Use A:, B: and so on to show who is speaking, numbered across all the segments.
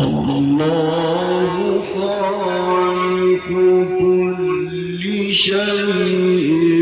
A: الله خالق كل شيء.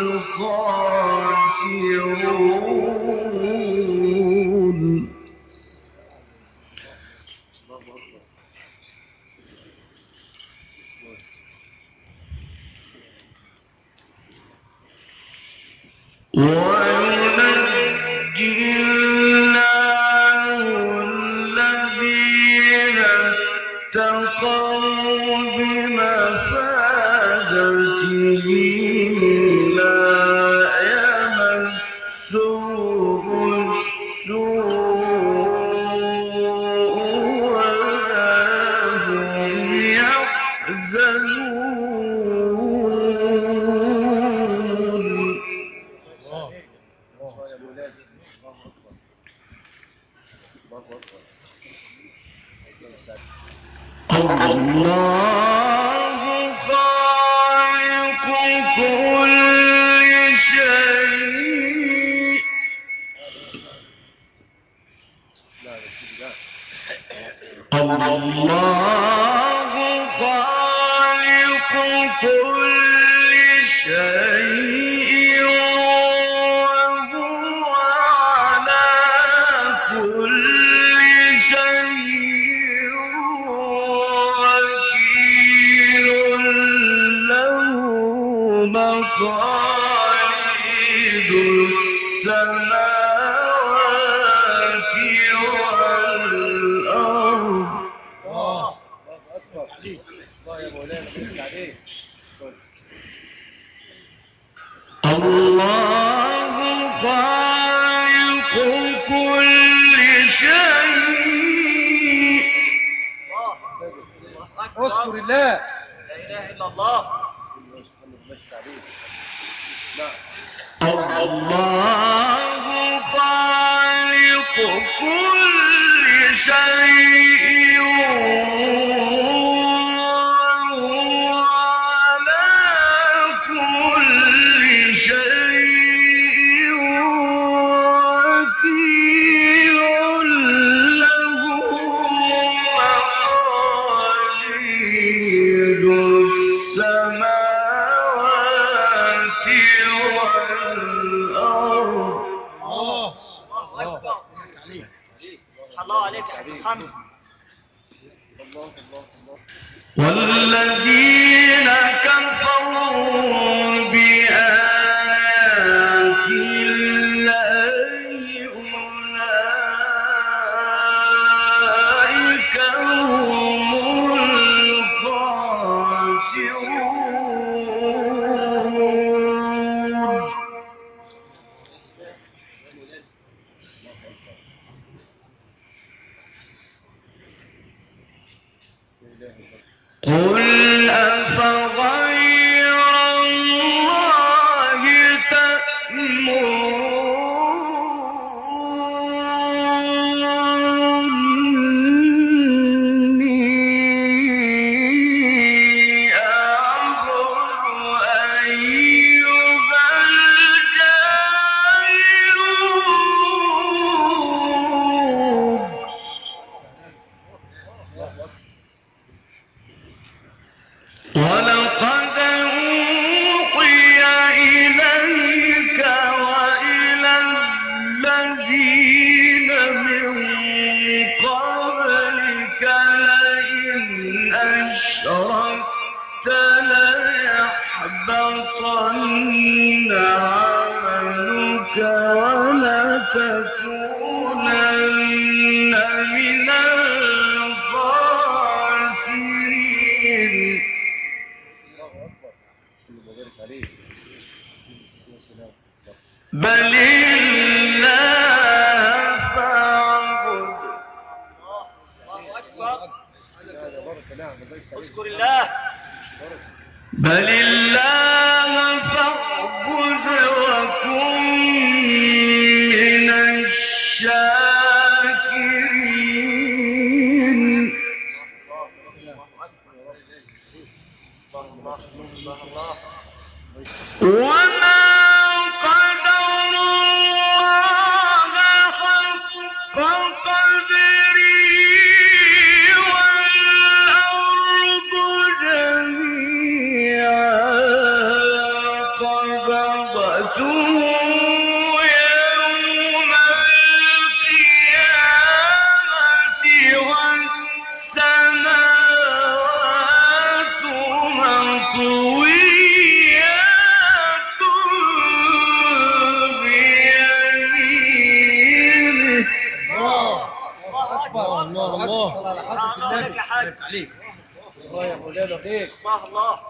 A: الخاسرون. الله اللہ خالق کل بل الله فاعبد.
B: الله أكبر
C: الله.
A: بل الله
B: الله الله الله لك يا حاج
C: الله يا مولانا خير
B: الله الله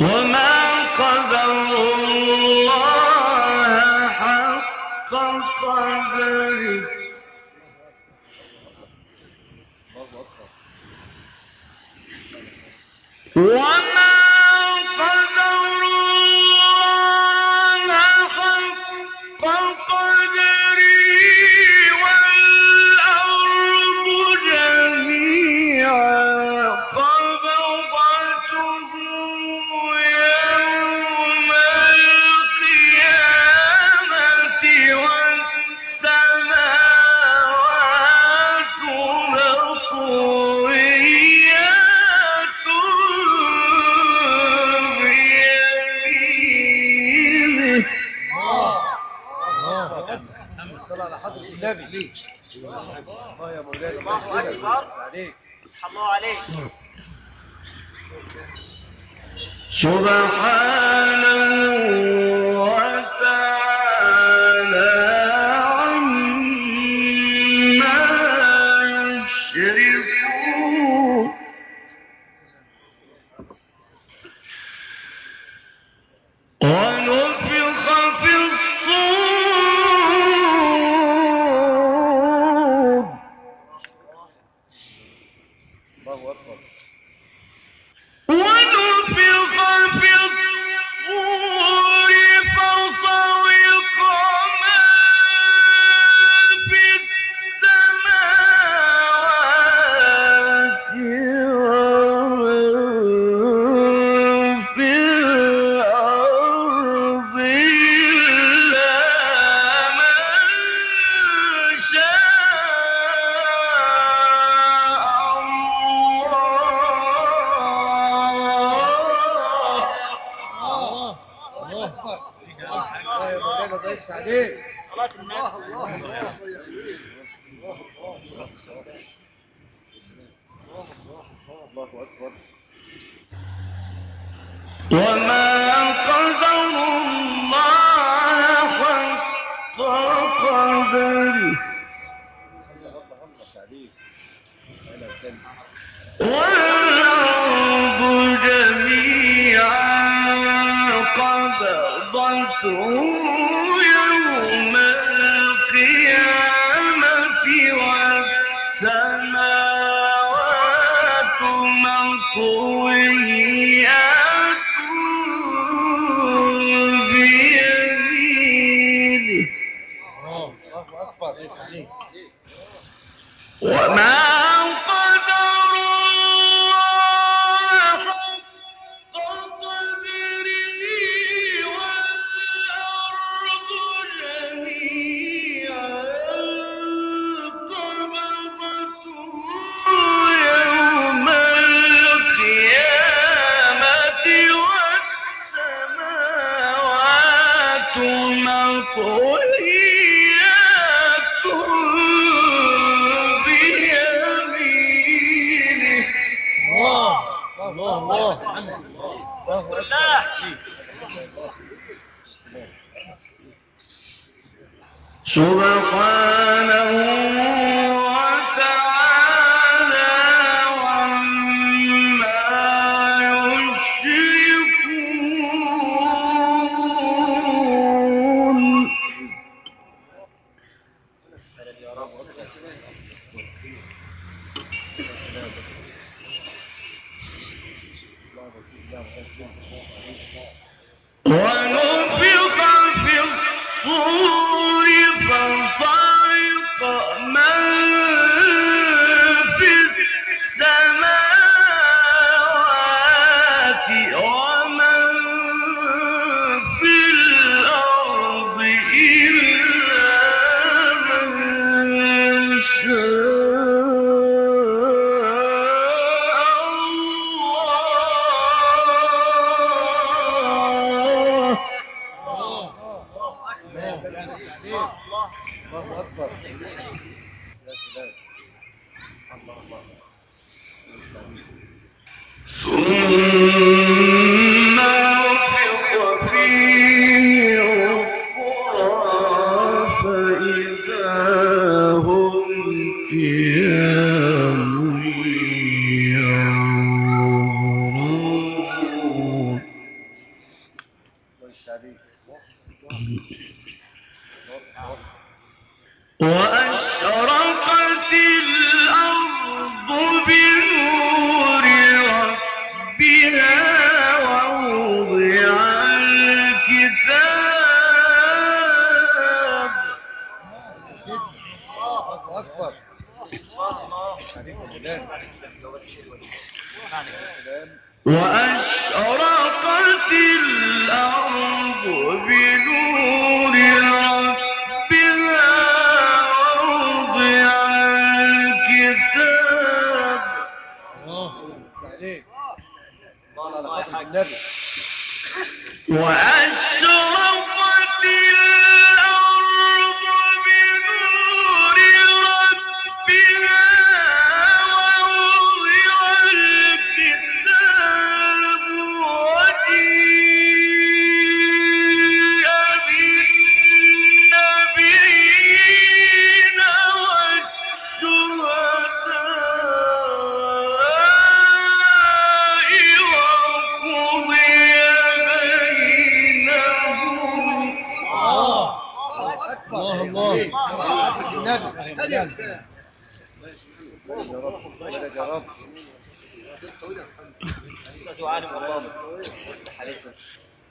A: وما قدر الله حق قدره. وما الله
C: يا مولانا
B: الله اكبر
C: عليك
B: الله عليك.
C: سبحان عليك.
B: صلاة الناس.
C: الله
A: الله.
C: الله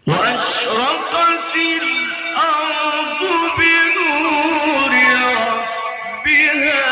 A: وأشرقت الأرض بنور ربها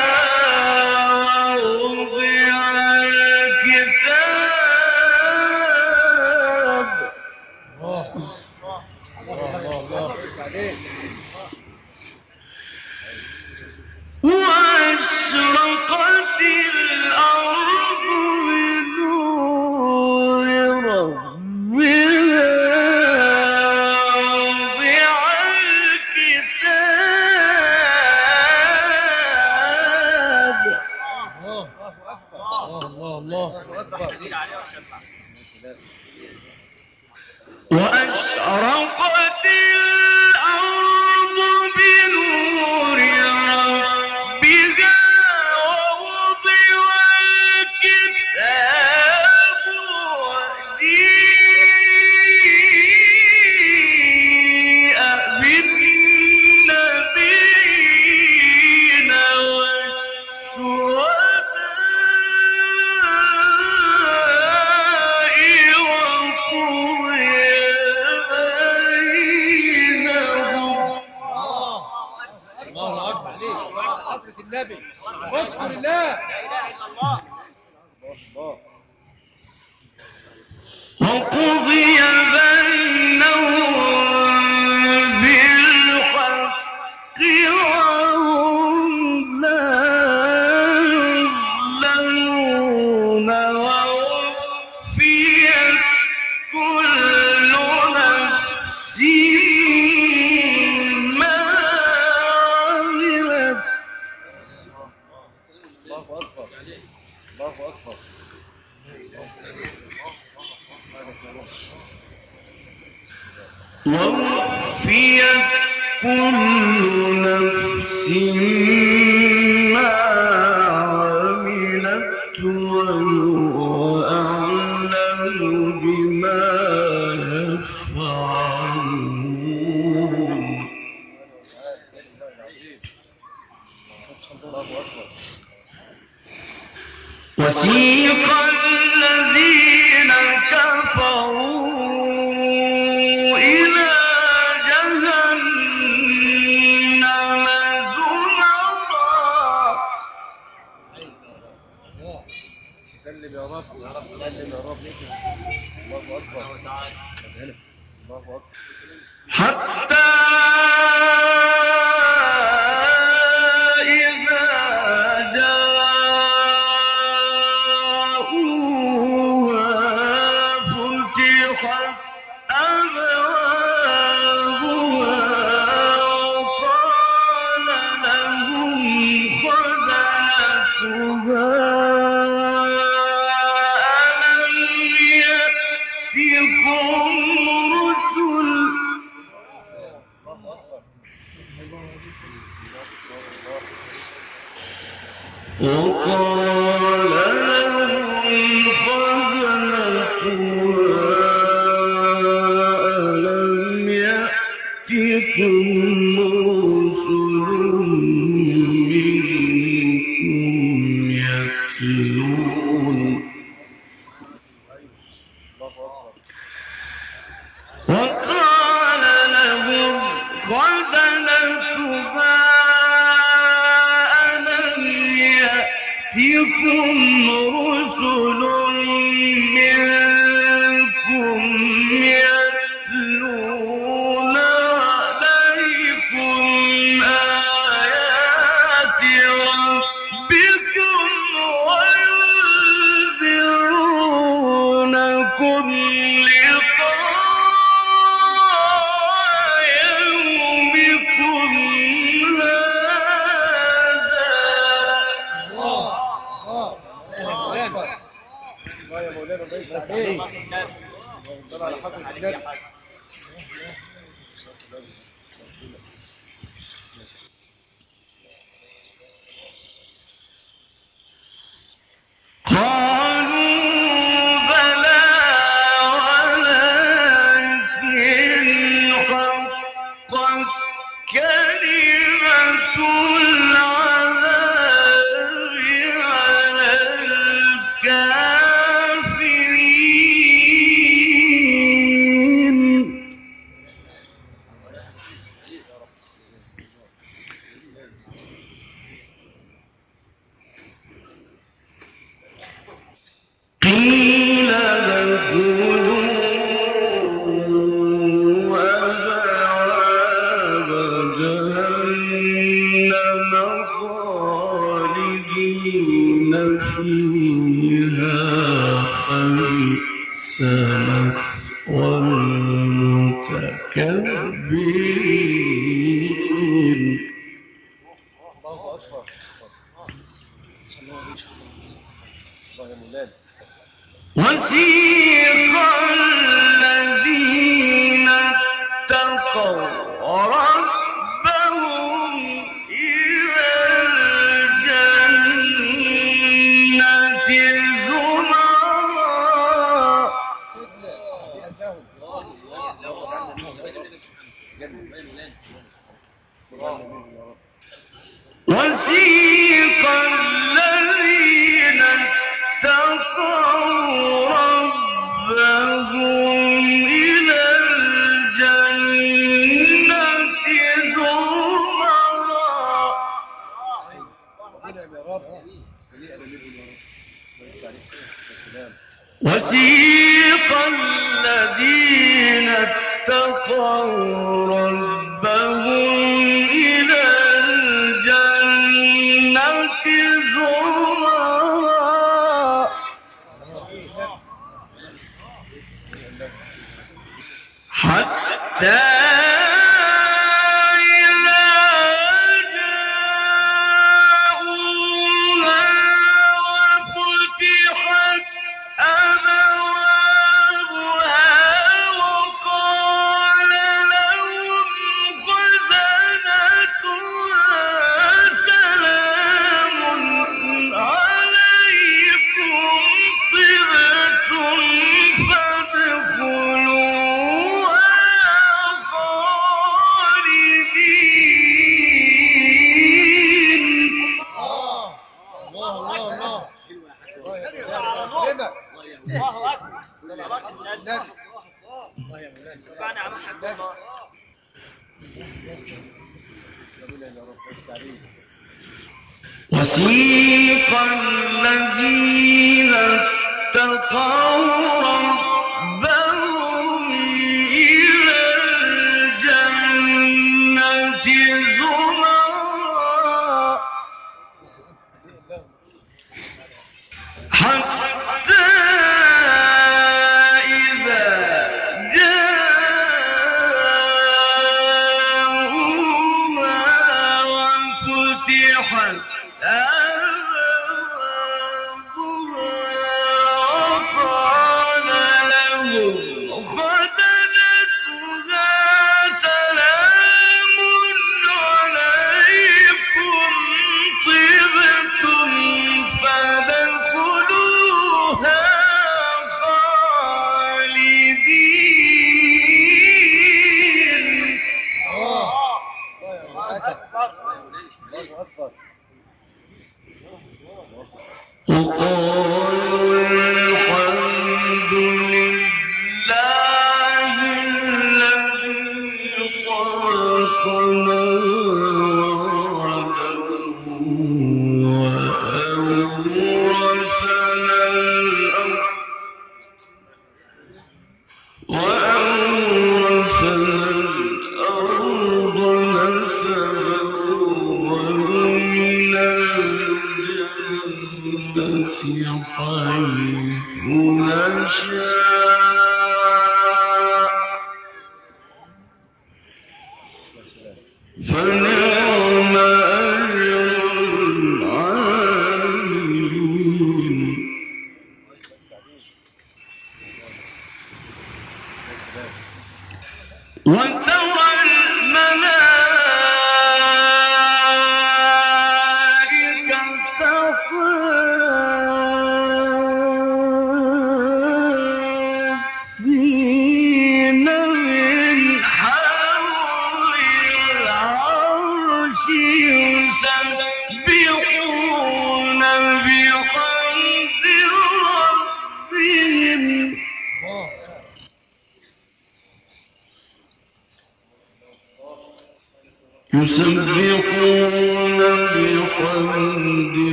C: الله
A: اكبر
C: ووفيت كل نفس
A: Well, not.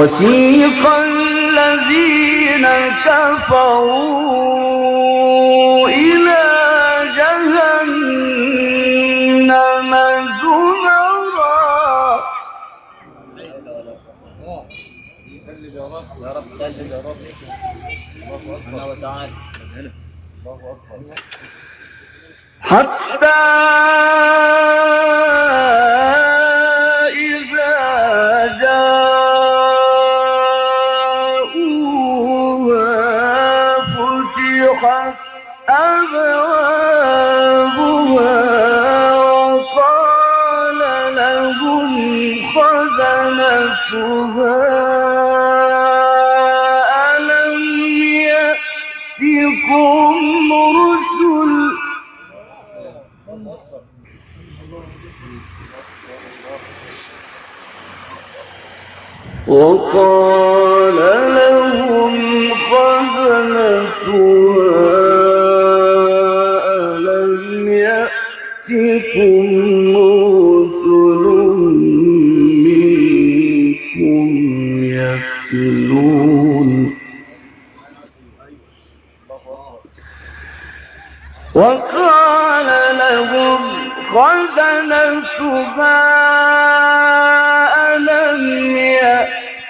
C: وسيق الذين كفروا إلى جهنم زمرا.
A: يا رب الله
C: حتى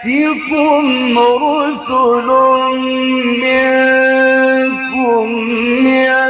C: يأتكم رسل منكم يتلون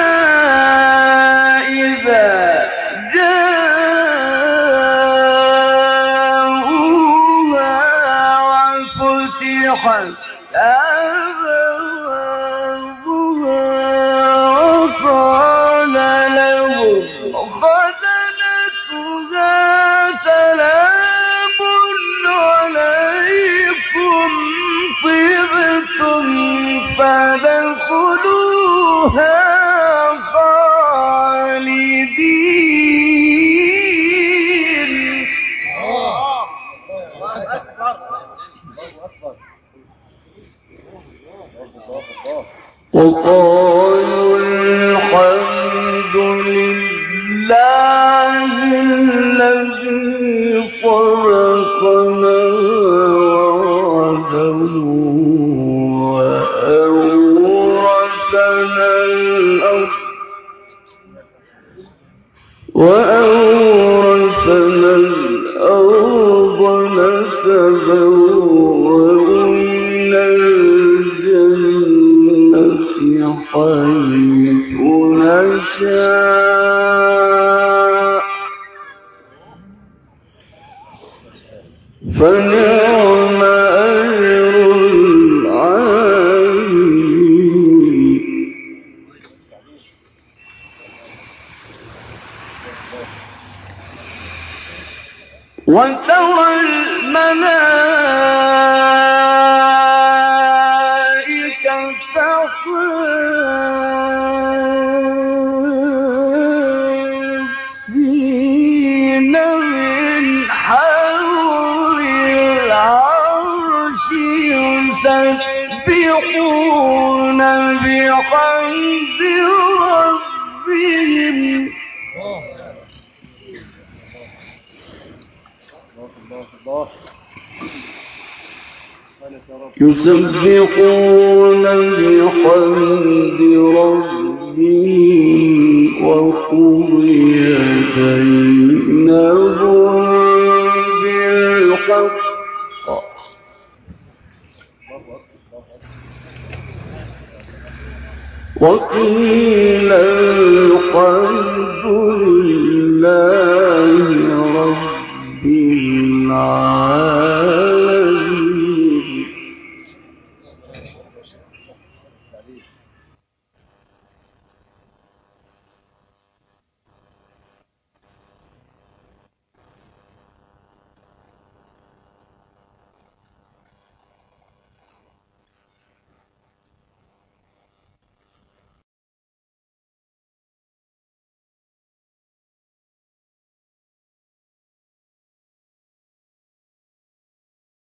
A: وأورثنا الأرض نتبوأ الجنة حيث نشاء. وترى يسبحون بحمد ربهم وقضي بينهم بالحق. وقيل الحمد لله رب العالمين